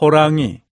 호랑이.